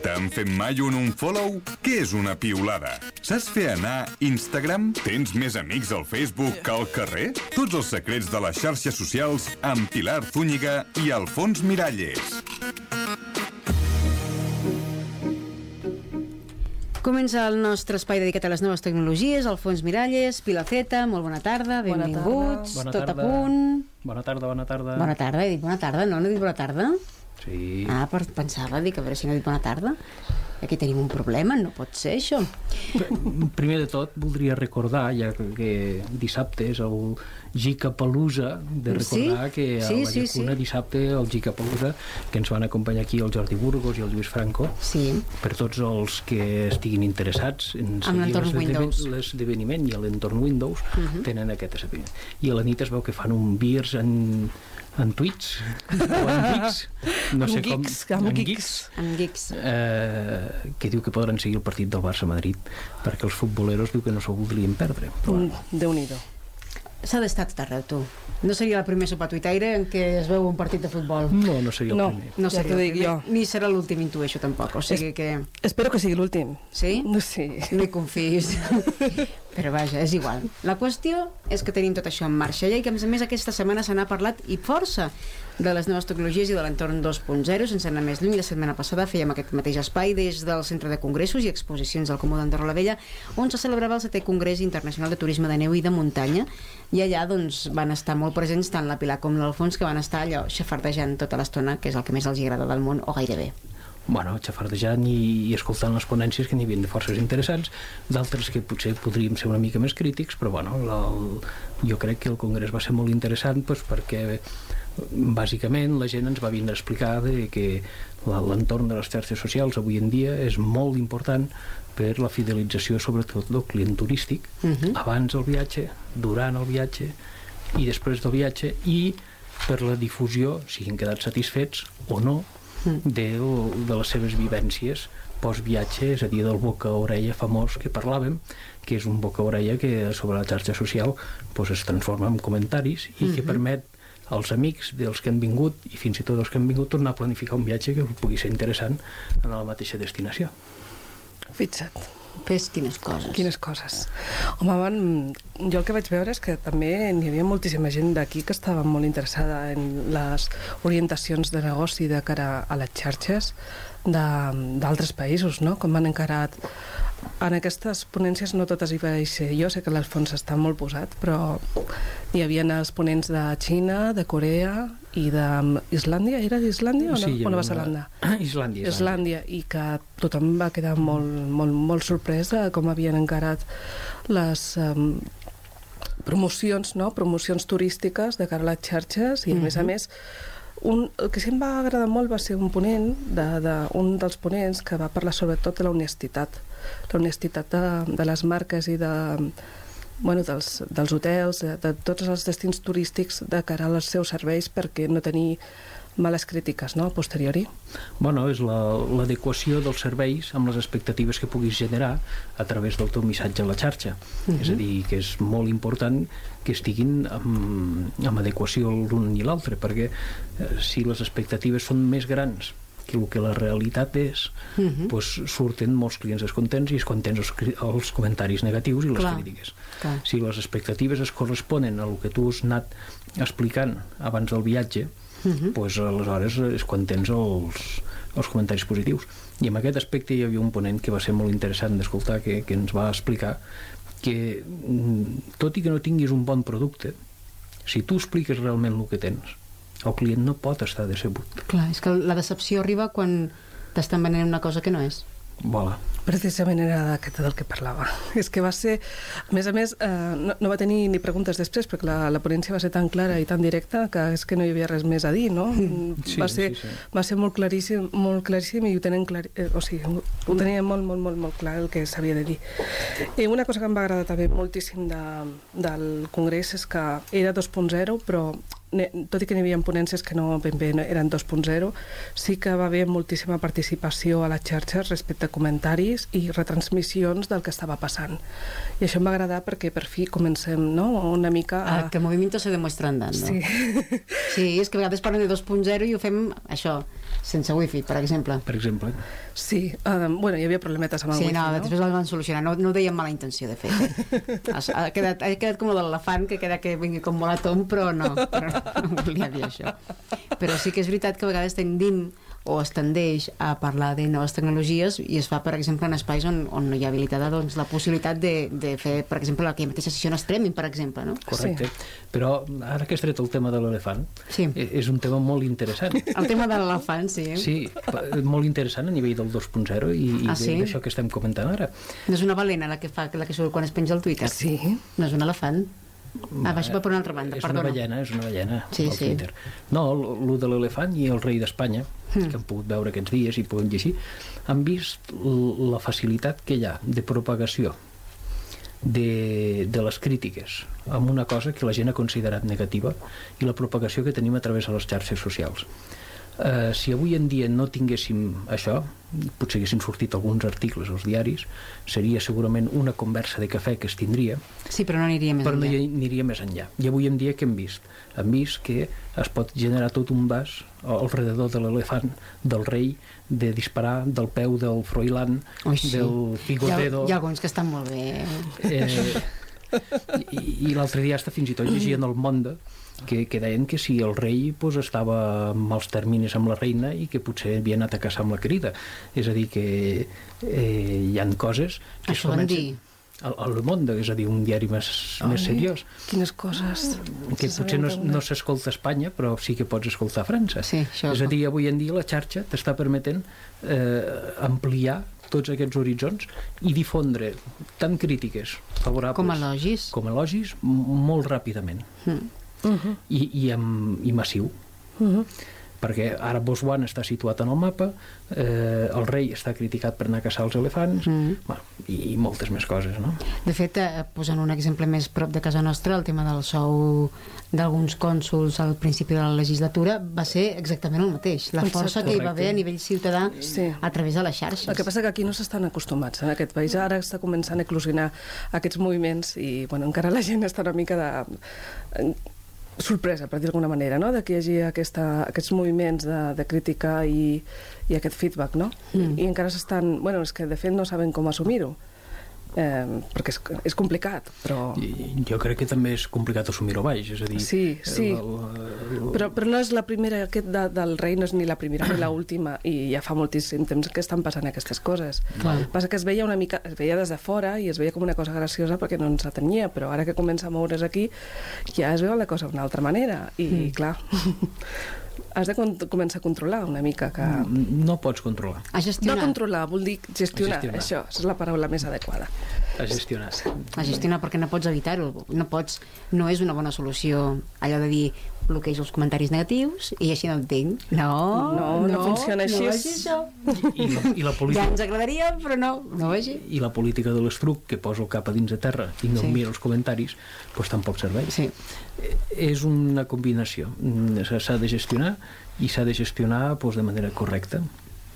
T'han fet mai un unfollow? Què és una piulada? Saps fer anar Instagram? Tens més amics al Facebook que al carrer? Tots els secrets de les xarxes socials amb Pilar Zúñiga i Alfons Miralles. Comença el nostre espai dedicat a les noves tecnologies, Alfons Miralles, Pilaceta, molt bona tarda, Bona benvinguts, tarda. Bona tot a tarda. punt. Bona tarda, bona tarda. Bona tarda, he dit bona tarda, no? No he dit bona tarda? Sí. Ah, per pensava, dic, a veure si no he dit bona tarda. Aquí tenim un problema, no pot ser això. Primer de tot, voldria recordar, ja que, dissabte és el Gicapalusa, de recordar Sí? que a Sí, la sí, llacuna sí. dissabte el Gicapalusa, que ens van acompanyar aquí el Jordi Burgos i el Lluís Franco, Sí, per tots els que estiguin interessats en seguir. Mhm. l'esdeveniment i a l'entorn Windows tenen aquest esdeveniment. I a la nit es veu que fan un beers en, en Twitch o en Geeks, no sé com, Geeks, amb en Geeks. amb geeks. eh, que diu que podran seguir el partit del Barça-Madrid perquè els futboleros diu que no s'ho voldrien perdre però, Mm, Déu-n'hi-do. S'ha d'estar tot arreu, tu. No seria la primera sopa tuitaire en què es veu un partit de futbol. no, no seria el No. primer No Ja seria el dic primer, jo. Ni serà l'últim, intueixo, tampoc. O sigui que... Espero que sigui l'últim. Sí? Sí. No hi confiïs. Però vaja, és igual. La qüestió és que tenim tot això en marxa ja i que a més a més aquesta setmana se n'ha parlat i força de les noves tecnologies i de l'entorn 2.0 sense anar més lluny. La setmana passada fèiem aquest mateix espai des del Centre de Congressos i Exposicions del Comú d'Andorra la Vella on se celebrava el setè Congrés Internacional de Turisme de Neu i de Muntanya i allà doncs, van estar molt presents tant la Pilar com l'Alfons que van estar allò xafardejant tota l'estona que és el que més els agrada del món o gairebé. Bueno, xafardejant i, i escoltant les ponències que n'hi havia de forces interessants d'altres que potser podríem ser una mica més crítics però bueno, la, el, jo crec que el congrés va ser molt interessant doncs, perquè bàsicament la gent ens va vindre a explicar de que l'entorn de les xarxes socials avui en dia és molt important per la fidelització sobretot del client turístic Mhm. abans del viatge, durant el viatge i després del viatge i per la difusió, si han quedat satisfets o no de, de les seves vivències post-viatge, és a dir, del boca-orella famós que parlàvem, que és un boca-orella que sobre la xarxa social pues, es transforma en comentaris i que permet als amics dels que han vingut i fins i tot els que han vingut tornar a planificar un viatge que pugui ser interessant en la mateixa destinació. Fixa't. Fes quines coses. Quines coses. Home, van, jo el que vaig veure és que també n'hi havia moltíssima gent d'aquí que estava molt interessada en les orientacions de negoci de cara a les xarxes d'altres països, no? Com han encarat en aquestes ponències no totes hi vaig ser jo, sé que l'Alfons està molt posat, però hi havia els ponents de Xina, de Corea i d'Islàndia, era d'Islàndia o, no? hi o Nova havia una- Zelanda? Islàndia. Islàndia i que tothom va quedar molt, molt, molt sorprès de com havien encarat les um, promocions, no? promocions turístiques de cara a les xarxes i a més a més un, el que sí em va agradar molt va ser un ponent, de, de, un dels ponents que va parlar sobretot de la honestitat, la honestitat de, de les marques i de, bueno, dels, dels hotels, de, de tots els destins turístics de cara als seus serveis perquè no tenir males crítiques no? a posteriori. Bueno, és la- l'adequació dels serveis amb les expectatives que puguis generar a través del teu missatge a la xarxa. Uh -huh. És a dir, que és molt important que estiguin amb, amb adequació l'un i l'altre, perquè eh, si les expectatives són més grans que el que la realitat és, uh -huh. doncs surten molts clients descontents i es contents els, els comentaris negatius i les Clar, crítiques. clar. Si les expectatives es corresponen a el que tu has anat explicant abans del viatge, uh -huh. pues, aleshores és quan tens els, els comentaris positius. I en aquest aspecte hi havia un ponent que va ser molt interessant d'escoltar, que, que ens va explicar que, mm, tot i que no tinguis un bon producte, si tu expliques realment el que tens, el client no pot estar decebut. Clar, és que la decepció arriba quan t'estan venent una cosa que no és. Voilà. Precisament era d'aquest del que parlava. És que va ser... A més a més, eh, no, no va tenir ni preguntes després, perquè la, la ponència va ser tan clara i tan directa que és que no hi havia res més a dir, no? Sí, va, ser, sí, sí. va ser molt claríssim, molt claríssim i ho tenen clar, eh, o sigui, ho tenia molt, molt, molt, molt clar el que s'havia de dir. I una cosa que em va agradar també moltíssim de, del Congrés és que era 2.0, però tot i que n'hi havia ponències que no ben bé eren 2.0, sí que va haver moltíssima participació a les xarxes respecte a comentaris i retransmissions del que estava passant. I això em va agradar perquè per fi comencem no? una mica a... Ah, que el movimiento se demuestra andando. Sí. Sí, és que a vegades parlem de 2.0 i ho fem això, sense wifi, per exemple. per exemple. Sí, um, bueno, hi havia problemetes amb el Sí, wifi, no, no? després el van solucionar. No, no ho deia amb mala intenció, de fet. Eh? Ha, quedat, ha quedat com l'elefant, que queda que vingui com molt a tom, però no, però no, no volia dir això. Però sí que és veritat que a vegades tendim o es tendeix a parlar de noves tecnologies i es fa, per exemple, en espais on, on no hi ha habilitada doncs, la possibilitat de, de fer, per exemple, la mateixa sessió en streaming, per exemple, no? Correcte. Però ara que has tret el tema de l'elefant, Sí. eh, és un tema molt interessant. El tema de l'elefant, sí. Sí, molt interessant a nivell del 2.0 i, i Ah, de- sí? d'això que estem comentant ara. No és una balena la que fa la que surt quan es penja al Twitter. Sí. No és un elefant. Ah, vaig per una altra banda, és una perdona. ballena, és una ballena Sí, sí. Twitter. No, el de l'elefant i el rei d'Espanya, Hmm. que han pogut veure aquests dies i poden llegir, han vist la facilitat que hi ha de propagació de, de les crítiques amb una cosa que la gent ha considerat negativa i la propagació que tenim a través de les xarxes socials. Uh, si avui en dia no tinguéssim això, potser haguessin sortit alguns articles als diaris, seria segurament una conversa de cafè que es tindria, Sí, però no aniria més però no enllà. hi aniria més enllà. I avui en dia què hem vist? Hem vist que es pot generar tot un vas al redador de l'elefant, del rei, de disparar del peu del Froilán, Ui, sí. del Hi ha, hi ha alguns que estan molt bé. Eh, I, i l'altre dia hasta fins i tot llegien el Monde que, que deien que si el rei pues, estava amb els terminis amb la reina i que potser havia anat a caçar amb la crida. És a dir, que eh, hi han coses que Això van dir. El Monde, és a dir, un diari més, més seriós Quines coses... que se potser no, no s'escolta a Espanya, però sí que pots escoltar a França. Sí, això- És a dir, avui en dia la xarxa t'està permetent eh, ampliar tots aquests horitzons i difondre tant crítiques favorables Com elogis. com elogis molt ràpidament Mm. Mhm. i, i, amb, i massiu Mhm. perquè ara Botswana està situat en el mapa eh, el rei està criticat per anar a caçar els elefants Mm. bueno, i, i moltes més coses no? De fet, eh, posant un exemple més prop de casa nostra, el tema del sou d'alguns cònsuls al principi de la legislatura va ser exactament el mateix. La Exacte. força que hi va haver a nivell ciutadà Sí. a través de les xarxes. El que passa que aquí no s'estan acostumats, en aquest país. Ara està començant a eclosionar aquests moviments i, bueno, encara la gent està una mica de eh, sorpresa, per dir d'alguna manera, no? de que hi hagi aquesta, aquests moviments de, de crítica i, i aquest feedback, no? Mm. I encara s'estan... Bueno, és que de fet no saben com assumir-ho, eh, perquè és, és complicat, però... I, jo crec que també és complicat assumir-ho baix és a dir, Sí, sí. el- el- Però, però no és la primera, aquest de, del rei no és ni la primera ni la última i ja fa moltíssim temps que estan passant aquestes coses. Clar. Passa que es veia una mica, es veia des de fora i es veia com una cosa graciosa perquè no ens atenia, però ara que comença a moure's aquí ja es veu la cosa d'una altra manera i mm. clar, has de començar a controlar una mica que... no pots controlar A No gestionar. controlar, vol dir gestionar, Gestionar. això és la paraula més adequada. A gestionar. A gestionar perquè no pots evitar-ho. No pots, no és una bona solució allò de dir bloqueig els comentaris negatius i així no entenc. No, No, no funciona així. no això. I la, i la ja política ens agradaria però no, no vagi i la política de l'estruc que posa el cap a dins de terra i no Sí. mira els comentaris doncs tampoc serveix. Sí. Eh, és una combinació. Mm, s'ha de gestionar i s'ha de gestionar doncs, de manera correcta.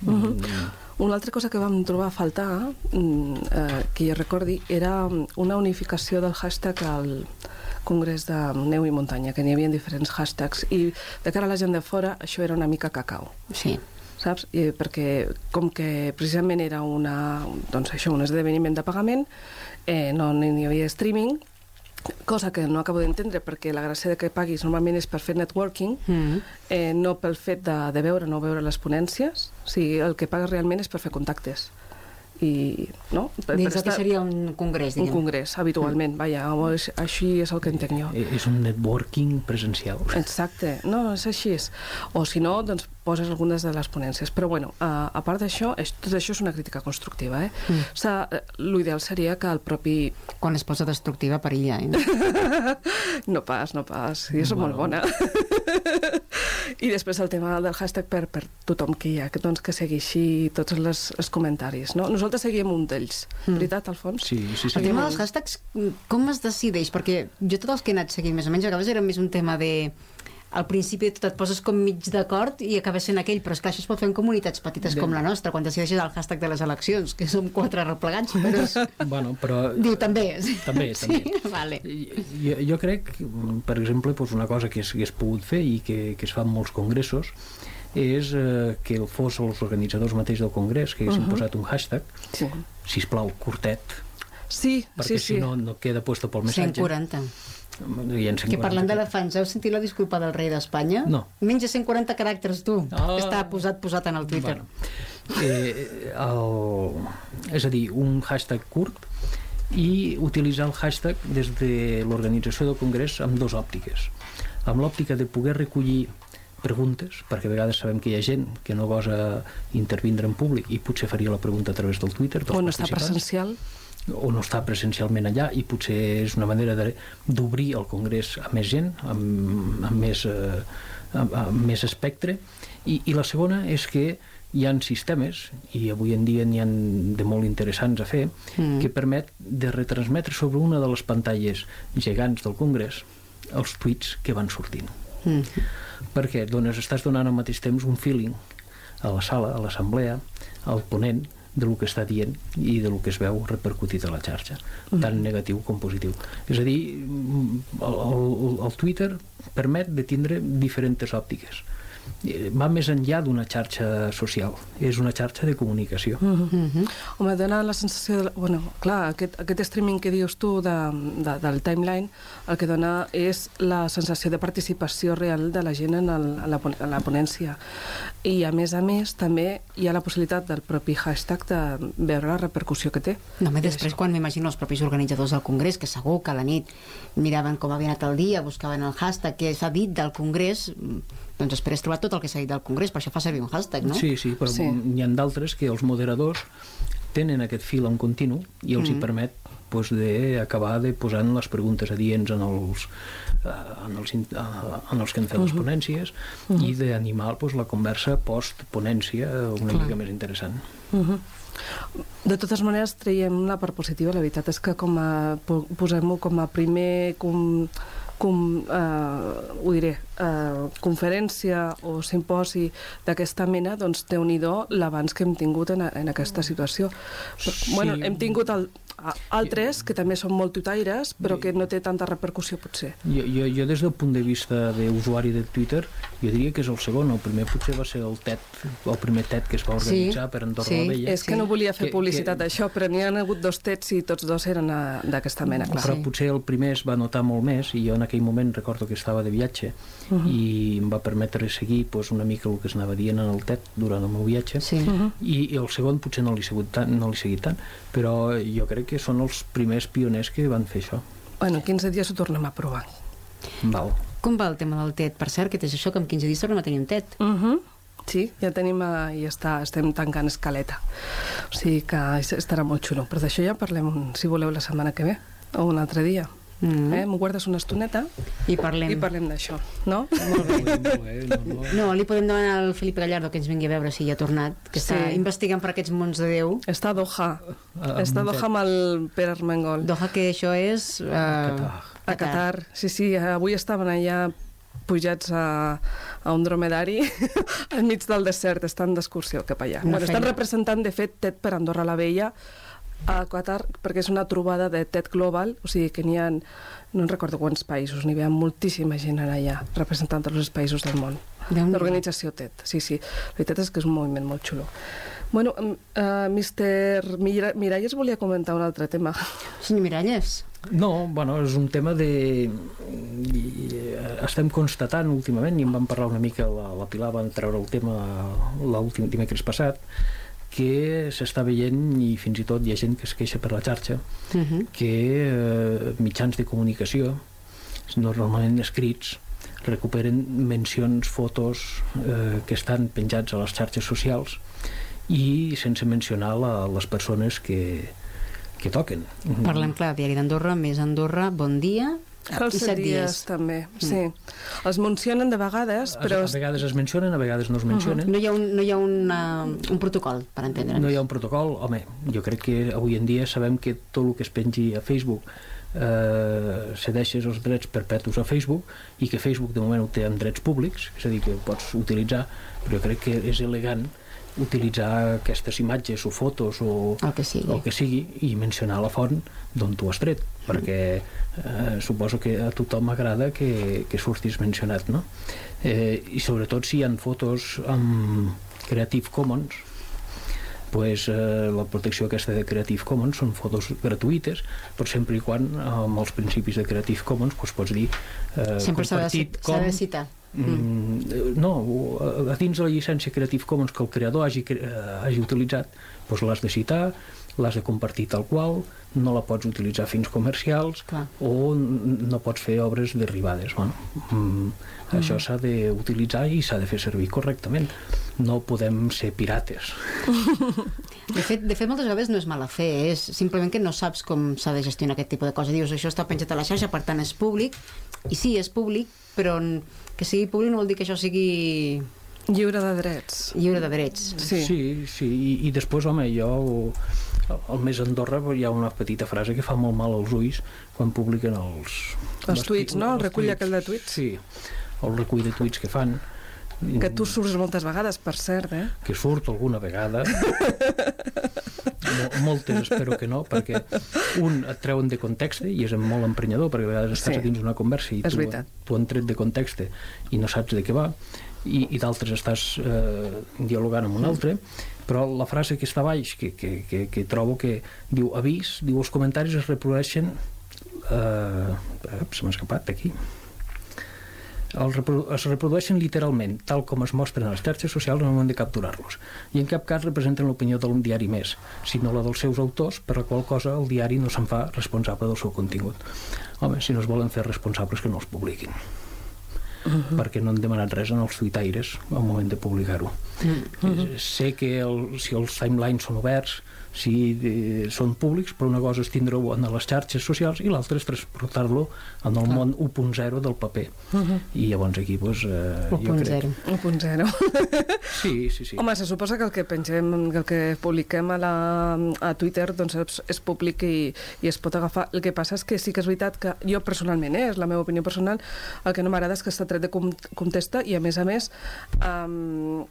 Mhm. Mm, Una altra cosa que vam trobar a faltar, mm, eh, que jo recordi, era mm, una unificació del hashtag al Congrés de Neu i Muntanya, que n'hi havia diferents hashtags, i de cara a la gent de fora això era una mica cacau sí. saps? I perquè com que precisament era una, doncs això, un esdeveniment de pagament, eh, no n'hi havia streaming, cosa que no acabo d'entendre perquè la gràcia de que paguis normalment és per fer networking, Mm. eh, no pel fet de, de veure no veure les ponències, o sigui, el que pagues realment és per fer contactes. I, no? Per, dins per del que seria un congrés un diguem. congrés, habitualment, vaja, o és, així és el que entenc jo. eh, és un networking presencial Exacte, no, és així. És. O si no, doncs poses algunes de les ponències. Però bueno, a, a part d'això, és, tot això és una crítica constructiva. Eh? Mm. O sigui, l'ideal seria que el propi... quan es posa destructiva perilla eh? No pas, no pas, jo soc molt bona. I després el tema del hashtag per, per tothom que hi ha, que, doncs, que segueixi tots les, els comentaris. No? Nosaltres seguíem un d'ells, Mm. veritat, Alfons? sí, sí, sí. El tema dels hashtags, com es decideix? Perquè jo tots els que he anat seguint més o menys, a vegades era més un tema de al principi de tot et poses com mig d'acord i acaba sent aquell, però esclar, això es pot fer en comunitats petites com la nostra, quan decideixes el hashtag de les eleccions, que som quatre replegats, però és... bueno, però diu també. També, sí, també. Vale. Jo, jo crec, per exemple, doncs una cosa que s'hagués pogut fer i que, que es fa en molts congressos és eh, que fos els organitzadors mateix del Congrés que haguessin uh -huh. posat un hashtag, Sí, sisplau, curtet, sí, perquè sí. si sí. no, no queda puesto pel missatge. 140. I en 140 Que parlant d'elefants, heu sentit la disculpa del rei d'Espanya? No. Menys de 140 caràcters, tu. Ah. Està posat, posat en el Twitter. Bueno, eh, el, és a dir, un hashtag curt i utilitzar el hashtag des de l'organització del Congrés amb dues òptiques. Amb l'òptica de poder recollir preguntes, perquè a vegades sabem que hi ha gent que no gosa intervindre en públic i potser faria la pregunta a través del Twitter dels O no està presencial. o no està presencialment allà i potser és una manera de- d'obrir el Congrés a més gent, amb, amb, més, eh, amb, amb més espectre I, i la segona és que hi han sistemes, i avui en dia n'hi han de molt interessants a fer, mm. que permet de retransmetre sobre una de les pantalles gegants del Congrés els tuits que van sortint. Mm. Perquè dones, estàs donant al mateix temps un feeling a la sala, a l'assemblea, al ponent, de lo que està dient i de lo que es veu repercutit a la xarxa, tant negatiu com positiu. És a dir, mm, el, el, el Twitter permet de tindre diferents òptiques. Eh, Va més enllà d'una xarxa social, és una xarxa de comunicació. Mm -hmm. Home, dona la sensació... De, bueno, clar, aquest, aquest streaming que dius tu de, de, del timeline el que dona és la sensació de participació real de la gent en, el, en, la, en la ponència. I, a més a més, també hi ha la possibilitat del propi hashtag de veure la repercussió que té. No, home, després, quan m'imagino els propis organitzadors del Congrés, que segur que a la nit miraven com havia anat el dia, buscaven el hashtag que s'ha dit del Congrés, doncs després trobat tot el que s'ha dit del Congrés, per això fa servir un hashtag, no? Sí, sí, però Sí. n'hi ha d'altres que els moderadors tenen aquest fil en continu i els mm. hi permet pues, de acabar de posant les preguntes adients en els, eh, en els, eh, en els que han fet les ponències i d'animar pues, la conversa post-ponència una Clar. mica més interessant. Uh -huh. De totes maneres, traiem una part positiva. La veritat és que com a, po- posem-ho com a primer com, com, eh, ho diré, eh, conferència o simposi d'aquesta mena, doncs déu nhi l'avanç que hem tingut en, a- en aquesta situació. Però, Sí. Bueno, hem tingut el, altres que també són molt tutaires, però que no té tanta repercussió, potser. Jo, jo, jo des del punt de vista d'usuari de Twitter, jo diria que és el segon. El primer potser va ser el TED, el primer TED que es va organitzar Sí, per Andorra sí. la Vella. És que no volia fer Que- publicitat que- d'això, però n'hi ha hagut dos tets i tots dos eren eh, d'aquesta mena, clar. però Sí. potser el primer es va notar molt més i jo en aquell moment recordo que estava de viatge uh -huh. i em va permetre seguir pues, una mica el que es anava dient en el TED durant el meu viatge Sí. I, i el segon potser no l'he seguit tant, no seguit tant però jo crec que són els primers pioners que van fer això Bueno, en 15 dies ho tornem a provar. Val. Com va el tema del TED? Per cert, que és això, que en 15 dies tornem a tenir un TED. Uh -huh. Sí, ja tenim, eh, ja està, estem tancant escaleta. O sigui que es- estarà molt xulo. Però d'això ja parlem, si voleu, la setmana que ve, o un altre dia. Mm. Eh? M'ho guardes una estoneta I parlem. i parlem d'això, no? Molt bé, molt bé, no, no. No, li podem demanar al Felip Gallardo que ens vingui a veure si ja ha tornat, que Sí. està investigant per aquests mons de Déu. Està a Doha. Ah, Està a Doha amb el Pere Armengol. Doha, que això és... Uh, Qatar. A Qatar. Sí, sí, avui estaven allà pujats a, a un dromedari enmig del desert, estan d'excursió cap allà. Una Bueno, estan representant, de fet, TED per Andorra la Vella a Qatar, perquè és una trobada de TED Global, o sigui que n'hi ha, no en recordo quants països, n'hi ha moltíssima gent allà, representant tots els països del món. L'organització TED, sí, sí. La veritat és que és un moviment molt xulo. Bueno, uh, Mr. Mira Miralles volia comentar un altre tema. Senyor Miralles, No, bueno, és un tema de... i, eh, estem constatant últimament, i en vam parlar una mica, la, la Pilar va treure el tema l'últim dimecres passat, que s'està veient i fins i tot hi ha gent que es queixa per la xarxa uh -huh. que eh, mitjans de comunicació normalment escrits recuperen mencions, fotos eh, que estan penjats a les xarxes socials i sense mencionar la, les persones que, que toquen. parlem clar, Diari d'Andorra, més Andorra, bon dia, Els i set set dies, dies. també, sí. Els mencionen de vegades, Però... però... A vegades es mencionen, a vegades no es mencionen. No hi ha un, no hi ha una, un protocol, per entendre'ns. No hi ha un protocol. Home, jo crec que avui en dia sabem que tot el que es pengi a Facebook eh, cedeixes els drets perpetus a Facebook i que Facebook de moment ho té en drets públics, és a dir, que ho pots utilitzar, però jo crec que és elegant utilitzar aquestes imatges o fotos o El que sigui. el que sigui i mencionar la font d'on tu has tret perquè eh, suposo que a tothom agrada que, que surtis mencionat no? eh, i sobretot si hi ha fotos amb Creative Commons pues, eh, la protecció aquesta de Creative Commons són fotos gratuïtes, però sempre i quan amb els principis de Creative Commons pues, pots dir eh, Sempre compartit cit- s'ha de citar. Mm, no, a- dins de la llicència Creative Commons que el creador hagi, eh, hagi utilitzat doncs l'has de citar, l'has de compartir tal qual, no la pots utilitzar fins comercials Clar. o no pots fer obres derivades. Bueno, mm, Això s'ha d'utilitzar i s'ha de fer servir correctament. No podem ser pirates. De fet, de fet, moltes vegades no és mala fe, és simplement que no saps com s'ha de gestionar aquest tipus de cosa. Dius, això està penjat a la xarxa, per tant és públic, i sí, és públic, però que sigui públic no vol dir que això sigui Lliure de drets. lliure de drets. Sí. sí, sí. I, i després, home, jo al mes Andorra hi ha una petita frase que fa molt mal als ulls quan publiquen els... Els tuits, no? El recull aquell de tuits. Sí, el recull de tuits que fan Que tu surts moltes vegades, per cert, eh? que surt alguna vegada Mo- moltes espero que no perquè un et treuen de context i és molt emprenyador perquè a vegades estàs Sí. dins una conversa i tu, tu han tret de context i no saps de què va i, i d'altres estàs eh, dialogant amb un altre però la frase que està baix que, que, que, que trobo que diu avís, diu els comentaris es reprodueixen eh, eh, se m'ha escapat aquí el reprodu es reprodueixen literalment, tal com es mostren a les xarxes socials en el moment de capturar-los, i en cap cas representen l'opinió d'un diari més, sinó la dels seus autors, per la qual cosa el diari no se'n fa responsable del seu contingut. Home, si no es volen fer responsables, que no els publiquin. Uh -huh. perquè no han demanat res en els tuitaires al moment de publicar-ho. Uh -huh. Sé que el, si els timelines són oberts, si eh, són públics, però una cosa és tindre-ho en les xarxes socials i l'altra és transportar-lo en el món 1.0 del paper. Uh -huh. I llavors aquí, doncs, eh, jo crec... 1.0. 1.0. Sí, sí, sí. Home, se suposa que el que pengem, que el que publiquem a, la, a Twitter doncs és, és públic i, i es pot agafar. El que passa és que sí que és veritat que jo personalment, eh, és la meva opinió personal, el que no m'agrada és que està tret de contesta i a més a més um,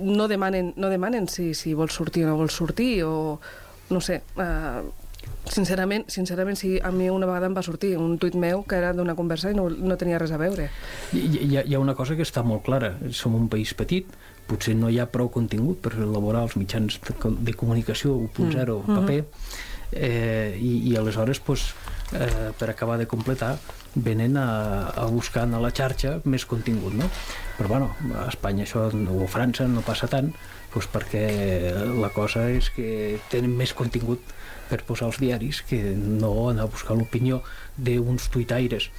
no demanen, no demanen si, si vols sortir o no vols sortir o no sé, uh, sincerament, sincerament sí, a mi una vegada em va sortir un tuit meu que era d'una conversa i no, no tenia res a veure. Hi, hi, ha- hi ha una cosa que està molt clara. Som un país petit, potser no hi ha prou contingut per elaborar els mitjans de, de comunicació 1.0 Mm. paper, eh, i, i aleshores, pues, eh, per acabar de completar, venen a, a buscar a la xarxa més contingut, no? Però, bueno, a Espanya això, o a França no passa tant, pues, perquè la cosa és que tenen més contingut per posar els diaris que no anar a buscar l'opinió d'uns tuitaires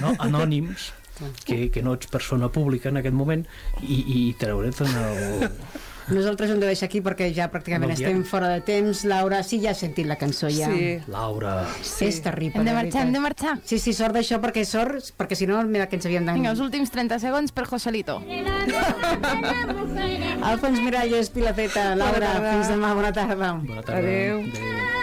no? anònims que, que no ets persona pública en aquest moment i, i treure't en el... Nosaltres hem de deixar aquí perquè ja pràcticament el estem diari. fora de temps. Laura, sí, ja has sentit la cançó, ja. Sí. Laura... Sí. És terrible, Hem de marxar, hem de marxar. Sí, sí, sort d'això, perquè sort, perquè si no, mira que ens havíem de... Vinga, els últims 30 segons per Joselito. Alfons Miralles, Pilafeta, Laura, fins demà, bona tarda. Bona tarda. Adéu. Adéu.